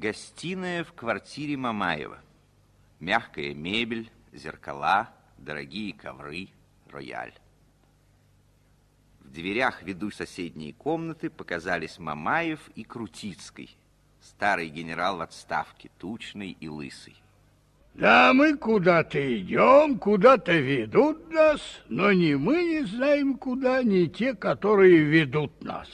Гостиная в квартире Мамаева. Мягкая мебель, зеркала, дорогие ковры, рояль. В дверях, веду соседние комнаты, показались Мамаев и Крутицкий. Старый генерал в отставке, тучный и лысый. Да, мы куда-то идем, куда-то ведут нас, но ни мы не знаем куда, ни те, которые ведут нас.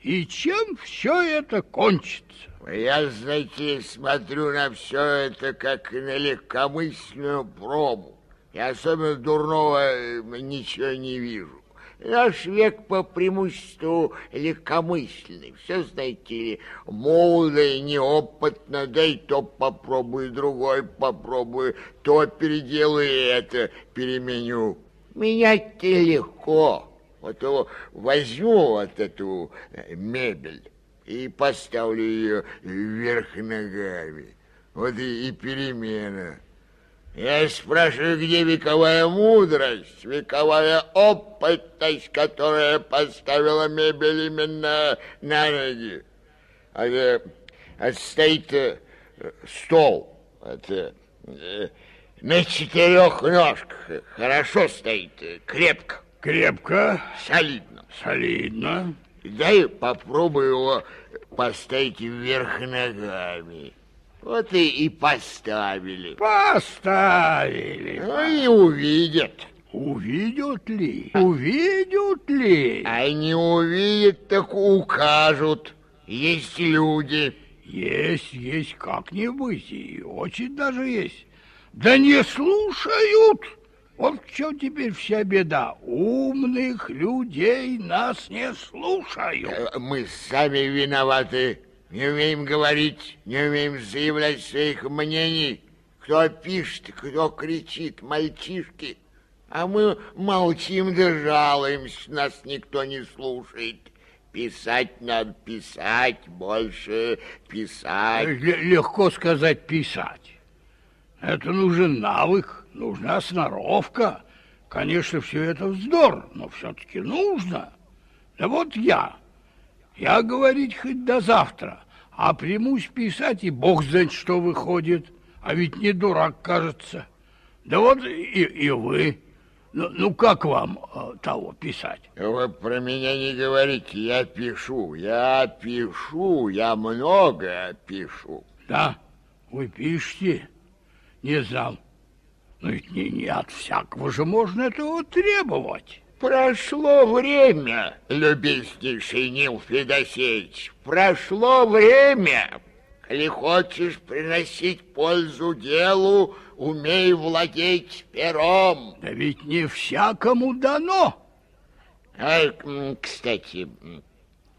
И чем все это кончится? Я, знаете, смотрю на все это как на легкомысленную пробу. И особенно дурного э, ничего не вижу. Наш век по преимуществу легкомысленный. Все, знаете ли, молодо и неопытно, да и то попробую, другой попробую, то переделаю это переменю. Менять-то легко. Вот его возьму вот эту э, мебель и поставлю ее вверх ногами. Вот и, и перемена. Я спрашиваю, где вековая мудрость, вековая опытность, которая поставила мебель именно на ноги. А, а стоит э, стол это, э, на четырех ножках. Хорошо стоит, э, крепко. Крепко. Солидно. Солидно. Дай попробую его поставить вверх ногами. Вот и, и поставили. Поставили. Ну и увидят. Увидят ли? Увидят ли? А не увидят, так укажут. Есть люди. Есть, есть, как не быть, и очень даже есть. Да не слушают. Вот в чем теперь вся беда. Умных людей нас не слушают. Э, мы сами виноваты. Не умеем говорить, не умеем заявлять своих мнений. Кто пишет, кто кричит, мальчишки. А мы молчим да жалуемся, нас никто не слушает. Писать надо, писать, больше писать. Л легко сказать писать. Это нужен навык, нужна сноровка. Конечно, все это вздор, но все-таки нужно. Да вот я я говорить хоть до завтра, а примусь писать, и бог знает, что выходит. А ведь не дурак, кажется. Да вот и, и вы. Ну, ну, как вам э, того писать? Вы про меня не говорите, я пишу, я пишу, я много пишу. Да, вы пишете? Не знал. Но ведь не, не от всякого же можно этого требовать. Прошло время, любезнейший Нил Федосеевич, прошло время. Коли хочешь приносить пользу делу, умей владеть пером. Да ведь не всякому дано. А, кстати,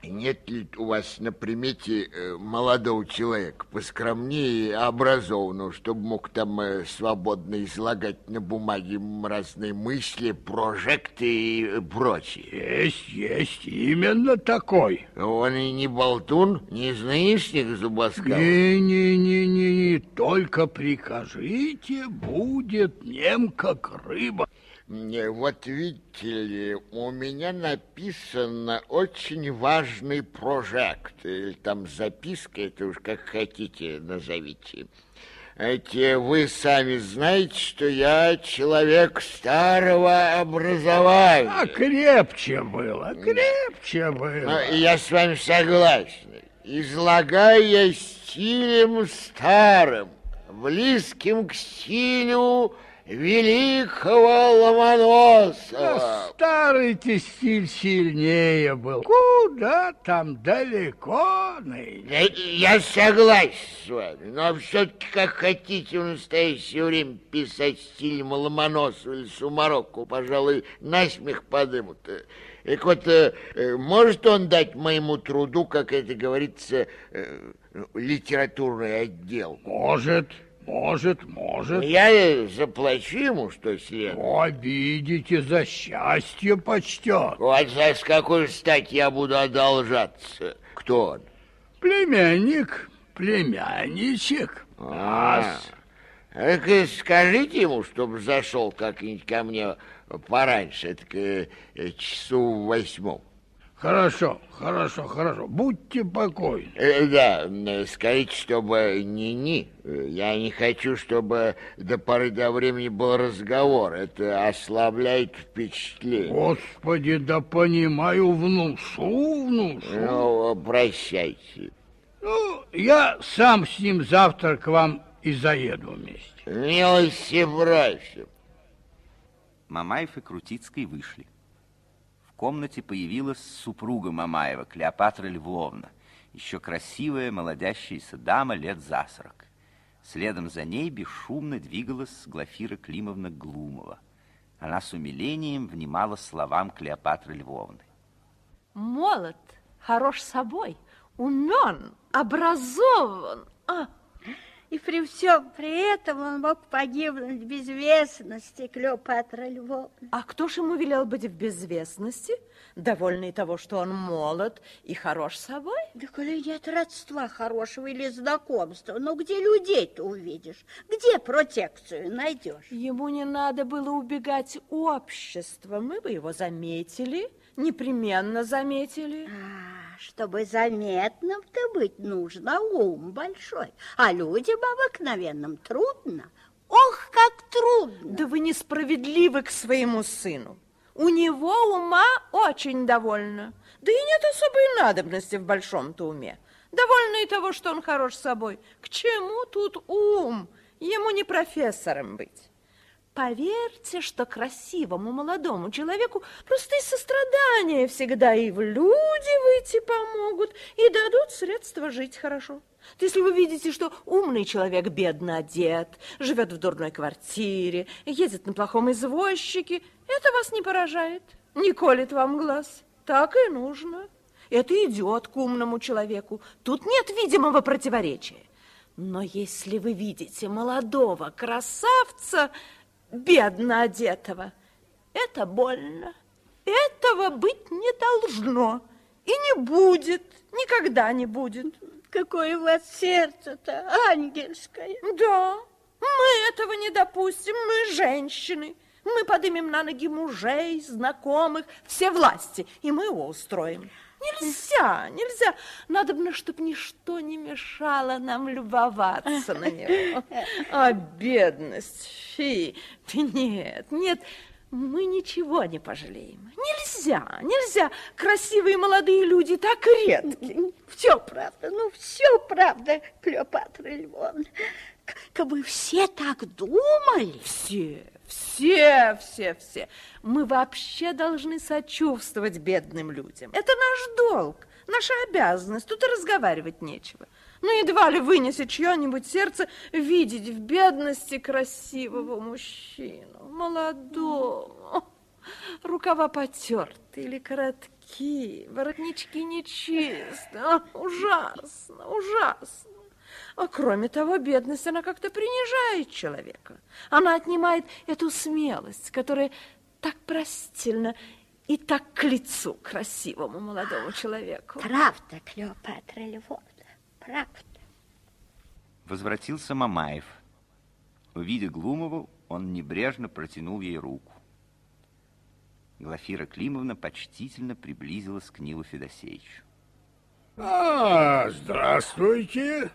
нет ли у вас на примете э, молодого человека, поскромнее и образованного, чтобы мог там э, свободно излагать на бумаге разные мысли, прожекты и прочее? Есть, есть, именно такой. Он и не болтун, не знаишь зубоскал? Не-не-не-не, только прикажите, будет нем как рыба. Вот видите ли, у меня написано очень важный прожект, или там записка, это уж как хотите назовите. Эти вы сами знаете, что я человек старого образования. А крепче было, крепче было. Ну, я с вами согласен. Излагаю я стилем старым, близким к стилю великого Ломоносова. старый тестиль сильнее был. Куда там далеко Я, я согласен с вами, но все-таки как хотите в настоящее время писать стилем Ломоносова или Сумарокко, пожалуй, насмех подымут. Так вот, э, может он дать моему труду, как это говорится, э, литературный отдел? Может. Может, может. Я заплачу ему, что следует. Обидите, за счастье почтет. Вот за с какой стати я буду одолжаться? Кто он? Племянник, племянничек. А, так и скажите ему, чтобы зашел как-нибудь ко мне пораньше, так часу в восьмом. Хорошо, хорошо, хорошо. Будьте покойны. Э, да, э, скажите, чтобы не-не. Я не хочу, чтобы до поры до времени был разговор. Это ослабляет впечатление. Господи, да понимаю, внушу, внушу. Ну, прощайте. Ну, я сам с ним завтра к вам и заеду вместе. Милости просим. Мамаев и Крутицкий вышли. В комнате появилась супруга Мамаева, Клеопатра Львовна, еще красивая молодящаяся дама лет за сорок. Следом за ней бесшумно двигалась Глафира Климовна Глумова. Она с умилением внимала словам Клеопатры Львовны. Молод, хорош собой, умен, образован. А, и при всем при этом он мог погибнуть в безвестности, Клеопатра Львовна. А кто ж ему велел быть в безвестности? Довольный того, что он молод и хорош собой? Да коли нет родства хорошего или знакомства, ну где людей-то увидишь? Где протекцию найдешь? Ему не надо было убегать общества, мы бы его заметили, непременно заметили. А, чтобы заметным-то быть нужно ум большой, а людям обыкновенным трудно. Ох, как трудно! Да вы несправедливы к своему сыну. У него ума очень довольно. Да и нет особой надобности в большом-то уме. Довольно и того, что он хорош собой. К чему тут ум? Ему не профессором быть. Поверьте, что красивому молодому человеку просто из сострадания всегда и в люди выйти помогут, и дадут средства жить хорошо. Если вы видите, что умный человек бедно одет, живет в дурной квартире, ездит на плохом извозчике, это вас не поражает, не колет вам глаз. Так и нужно. Это идет к умному человеку. Тут нет видимого противоречия. Но если вы видите молодого красавца, бедно одетого. Это больно. Этого быть не должно. И не будет, никогда не будет. Какое у вас сердце-то ангельское. Да, мы этого не допустим, мы женщины. Мы поднимем на ноги мужей, знакомых, все власти, и мы его устроим. Нельзя, нельзя. Надо бы, чтобы ничто не мешало нам любоваться на него. А бедность, фи, нет, нет, мы ничего не пожалеем. Нельзя, нельзя. Красивые молодые люди так редки. Все правда, ну все правда, Клеопатра Львовна. Как бы все так думали. Все, все, все, все. Мы вообще должны сочувствовать бедным людям. Это наш долг, наша обязанность. Тут и разговаривать нечего. Ну, едва ли вынесет чье-нибудь сердце видеть в бедности красивого мужчину, молодого. Рукава потерты или коротки, воротнички нечисты. Ужасно, ужасно. А кроме того, бедность, она как-то принижает человека. Она отнимает эту смелость, которая так простительна и так к лицу красивому молодому человеку. Правда, Клеопатра Львовна, правда. Возвратился Мамаев. Увидя Глумову, он небрежно протянул ей руку. Глафира Климовна почтительно приблизилась к Нилу Федосеевичу. А, здравствуйте.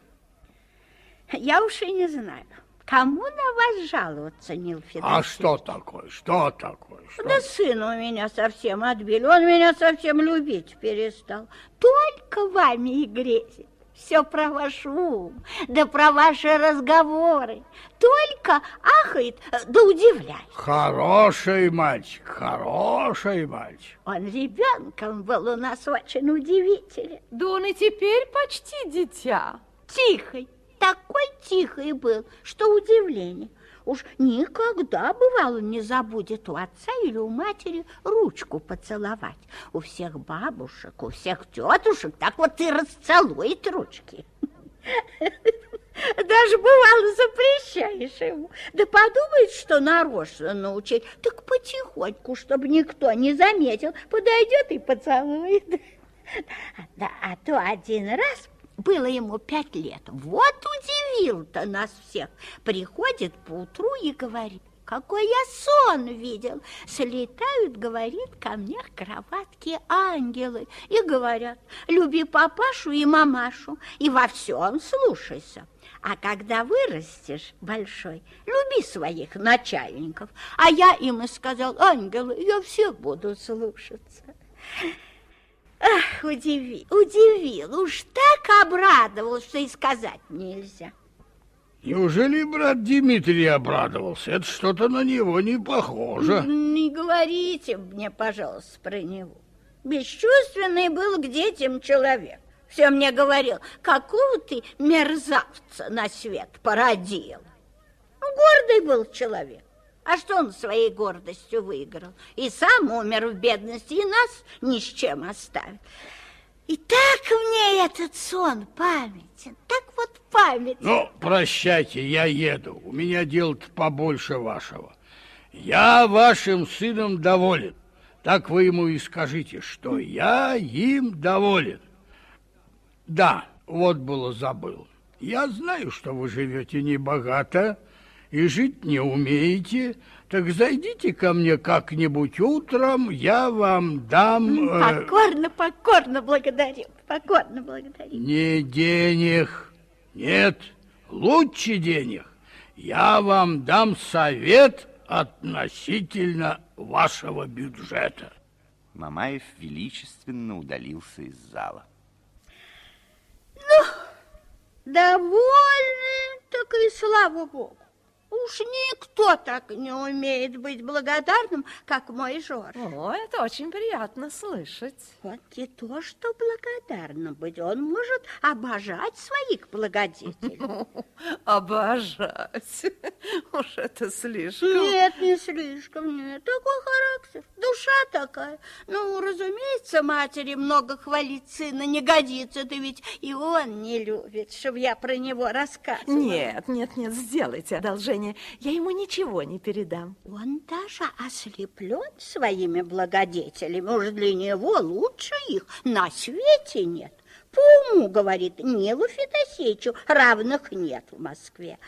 Я уж и не знаю, кому на вас жаловаться, Нил Федорович. А что такое, что такое? Что? Да сын у меня совсем отбили, он меня совсем любить перестал. Только вами и грезит. Все про ваш ум, да про ваши разговоры. Только ахает, да удивляет. Хороший мальчик, хороший мальчик. Он ребенком был у нас очень удивителен. Да он и теперь почти дитя. Тихий, такой тихий был, что удивление. Уж никогда, бывало, не забудет у отца или у матери ручку поцеловать. У всех бабушек, у всех тетушек так вот и расцелует ручки. Даже бывало запрещаешь ему. Да подумает, что нарочно научить. Так потихоньку, чтобы никто не заметил, подойдет и поцелует. Да, а то один раз было ему пять лет. Вот удивил-то нас всех. Приходит поутру и говорит, какой я сон видел. Слетают, говорит, ко мне к кроватке ангелы и говорят, люби папашу и мамашу, и во всем слушайся. А когда вырастешь большой, люби своих начальников. А я им и сказал, ангелы, я всех буду слушаться. Ах, удивил, удивил, уж так обрадовал, что и сказать нельзя. Неужели брат Дмитрий обрадовался? Это что-то на него не похоже. Не говорите мне, пожалуйста, про него. Бесчувственный был к детям человек. Все мне говорил, какого ты мерзавца на свет породил. Ну, гордый был человек. А что он своей гордостью выиграл? И сам умер в бедности, и нас ни с чем оставил. И так мне этот сон памятен, так вот памятен. Ну, прощайте, я еду. У меня дело-то побольше вашего. Я вашим сыном доволен. Так вы ему и скажите, что я им доволен. Да, вот было забыл. Я знаю, что вы живете небогато и жить не умеете, так зайдите ко мне как-нибудь утром, я вам дам... Э... Покорно, покорно благодарю, покорно благодарю. Не денег, нет, лучше денег. Я вам дам совет относительно вашего бюджета. Мамаев величественно удалился из зала. Ну, довольны, так и слава богу. Уж никто так не умеет быть благодарным, как мой Жорж. О, это очень приятно слышать. Вот и то, что благодарно быть. Он может обожать своих благодетелей. Ну, обожать? Уж это слишком. Нет, не слишком, нет. Такой характер, душа такая. Ну, разумеется, матери много хвалить сына не годится. Да ведь и он не любит, чтобы я про него рассказывала. Нет, нет, нет, сделайте одолжение положение, я ему ничего не передам. Он даже ослеплен своими благодетелями. Уж для него лучше их на свете нет. По уму, говорит, Нилу Федосеевичу равных нет в Москве.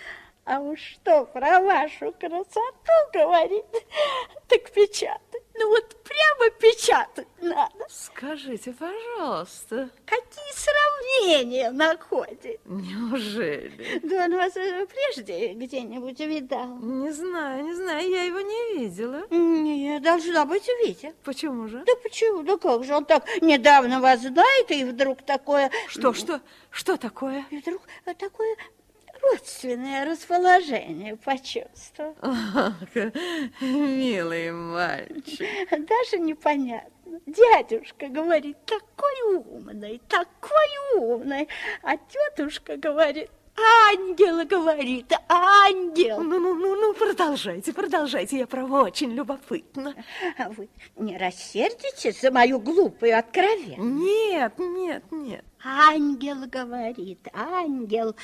А уж что про вашу красоту говорит, так печатать. Ну вот прямо печатать надо. Скажите, пожалуйста. Какие сравнения находит? Неужели? Да он вас прежде где-нибудь видал. Не знаю, не знаю, я его не видела. Не, должна быть видела. Почему же? Да почему? Да как же он так недавно вас знает, и вдруг такое... Что, что, что такое? И вдруг такое родственное расположение почувствовал. Ах, милый мальчик. Даже непонятно. Дядюшка говорит, такой умный, такой умный. А тетушка говорит, ангел говорит, ангел. Ну, ну, ну, ну, продолжайте, продолжайте, я право очень любопытна. А вы не рассердитесь за мою глупую откровенность? Нет, нет, нет. Ангел говорит, ангел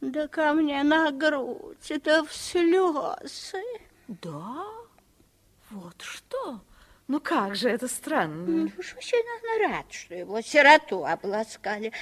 да ко мне на грудь, да в слезы. Да? Вот что? Ну как же это странно? Уж очень рад, что его сироту обласкали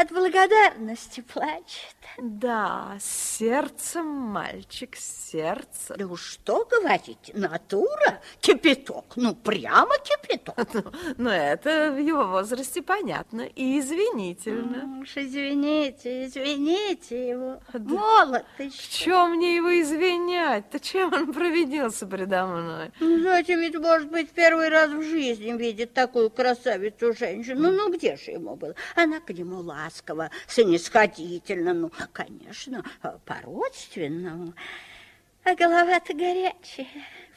от благодарности плачет. Да, сердцем, мальчик, сердце. Да уж что говорить, натура, кипяток, ну прямо кипяток. Ну, но это в его возрасте понятно и извинительно. Ну, уж извините, извините его, да. молод ты В чем мне его извинять-то? Чем он провинился предо мной? Ну, зачем ведь, может быть, первый раз в жизни видит такую красавицу женщину. Ну, ну где же ему было? Она к нему ласковая ласково, снисходительно, ну, конечно, по-родственному. А голова-то горячая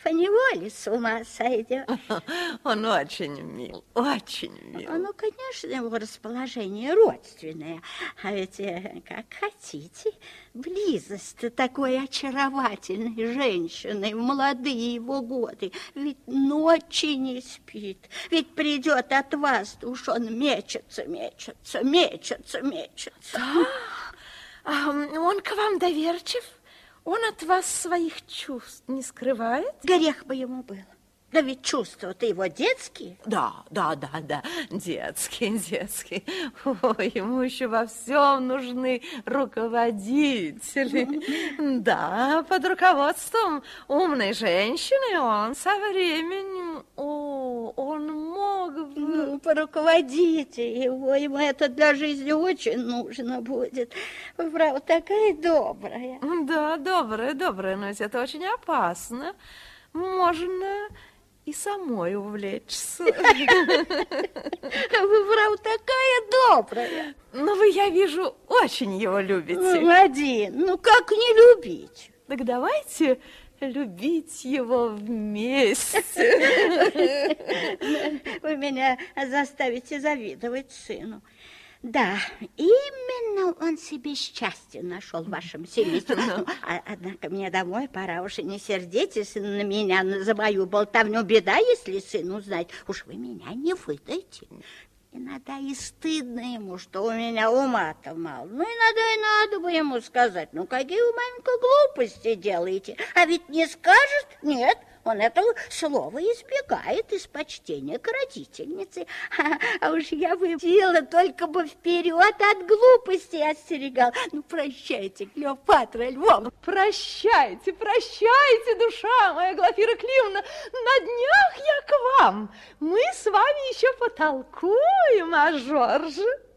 поневоле с ума сойдет. Он очень мил, очень мил. Ну, конечно, его расположение родственное. А ведь, э, как хотите, близость такой очаровательной женщины в молодые его годы. Ведь ночи не спит. Ведь придет от вас, уж он мечется, мечется, мечется, мечется. Да? А он к вам доверчив? Он от вас своих чувств не скрывает? Грех бы ему было. Да ведь чувства-то его детские. Да, да, да, да, детский, детский. Ой, ему еще во всем нужны руководители. Да, под руководством умной женщины он со временем, о, он мог бы... Ну, поруководите его, ему это для жизни очень нужно будет. Вы, правда, такая добрая. Да, добрая, добрая, но ведь это очень опасно. Можно и самой увлечься. Вы, правда, такая добрая. Но вы, я вижу, очень его любите. Один, ну как не любить? Так давайте любить его вместе. Вы меня заставите завидовать сыну. Да, именно он себе счастье нашел в вашем семействе. А, однако мне домой пора, уж не сердитесь на меня за мою болтовню. Беда, если сын узнает. Уж вы меня не выдайте. Иногда и стыдно ему, что у меня ума-то мало. Ну, иногда и надо бы ему сказать, ну, какие вы, маменька, глупости делаете. А ведь не скажет, нет, он этого слова избегает из почтения к родительнице. А, а уж я бы только бы вперед от глупости остерегал. Ну, прощайте, Клеопатра Львовна. Прощайте, прощайте, душа моя, Глафира Климовна. На днях я к вам. Мы с вами еще потолкуем о Жорже.